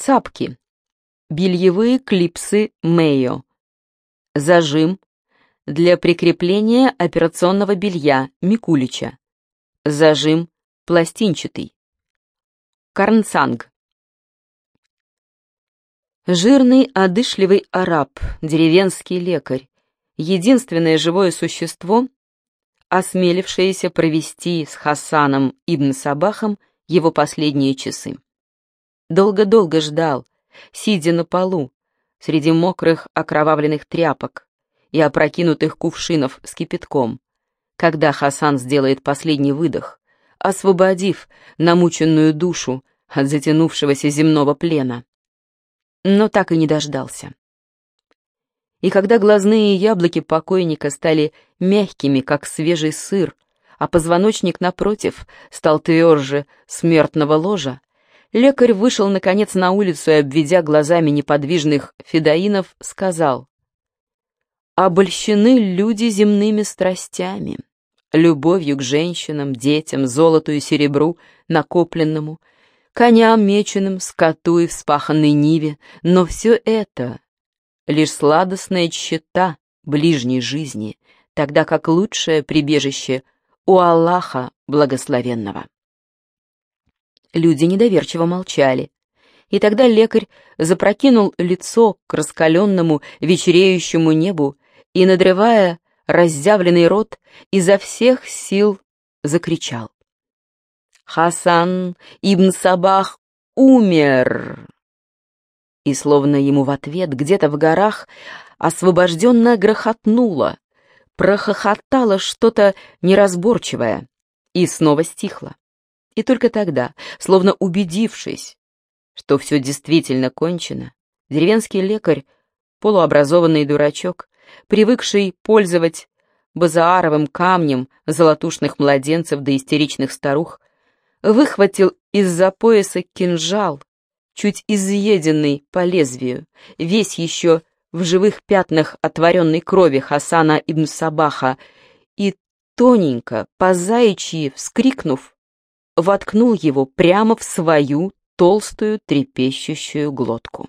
Цапки. Бельевые клипсы Мэйо. Зажим для прикрепления операционного белья Микулича. Зажим пластинчатый. Карнцанг. Жирный, одышливый араб, деревенский лекарь, единственное живое существо, осмелившееся провести с Хасаном Ибн Сабахом его последние часы. Долго-долго ждал, сидя на полу, среди мокрых окровавленных тряпок и опрокинутых кувшинов с кипятком, когда Хасан сделает последний выдох, освободив намученную душу от затянувшегося земного плена но так и не дождался. И когда глазные яблоки покойника стали мягкими, как свежий сыр, а позвоночник, напротив, стал тверже смертного ложа, лекарь вышел, наконец, на улицу и, обведя глазами неподвижных федоинов, сказал, «Обольщены люди земными страстями, любовью к женщинам, детям, золоту и серебру, накопленному, коням меченым, скоту и вспаханной ниве, но все это — лишь сладостная тщета ближней жизни, тогда как лучшее прибежище у Аллаха Благословенного. Люди недоверчиво молчали, и тогда лекарь запрокинул лицо к раскаленному вечереющему небу и, надрывая разъявленный рот, изо всех сил закричал. Хасан ибн Сабах умер!» И словно ему в ответ где-то в горах освобожденно грохотнуло, прохохотало что-то неразборчивое и снова стихло. И только тогда, словно убедившись, что все действительно кончено, деревенский лекарь, полуобразованный дурачок, привыкший пользовать базааровым камнем золотушных младенцев да истеричных старух, выхватил из-за пояса кинжал, чуть изъеденный по лезвию, весь еще в живых пятнах отворенной крови Хасана ибн Сабаха, и тоненько, по заячьи вскрикнув, воткнул его прямо в свою толстую трепещущую глотку.